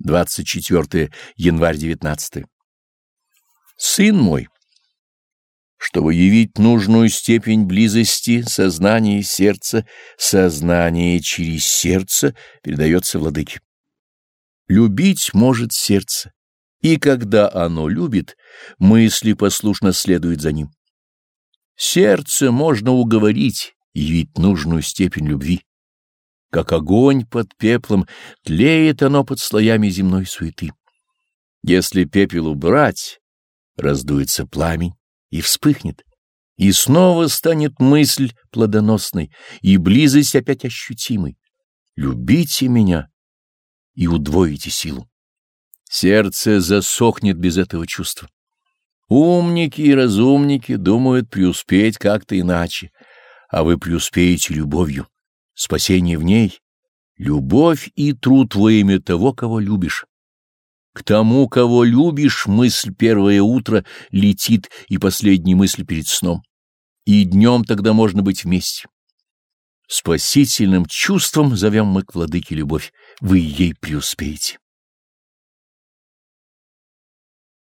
24 январь 19. Сын мой, чтобы явить нужную степень близости сознания и сердца, сознание через сердце передается владыке. Любить может сердце, и когда оно любит, мысли послушно следуют за ним. Сердце можно уговорить, явить нужную степень любви. Как огонь под пеплом, тлеет оно под слоями земной суеты. Если пепел убрать, раздуется пламень и вспыхнет, и снова станет мысль плодоносной, и близость опять ощутимой. Любите меня и удвоите силу. Сердце засохнет без этого чувства. Умники и разумники думают преуспеть как-то иначе, а вы преуспеете любовью спасение в ней, любовь и труд во имя того, кого любишь. К тому, кого любишь, мысль первое утро летит и последняя мысль перед сном. И днем тогда можно быть вместе. Спасительным чувством зовем мы к владыке любовь, вы ей преуспеете.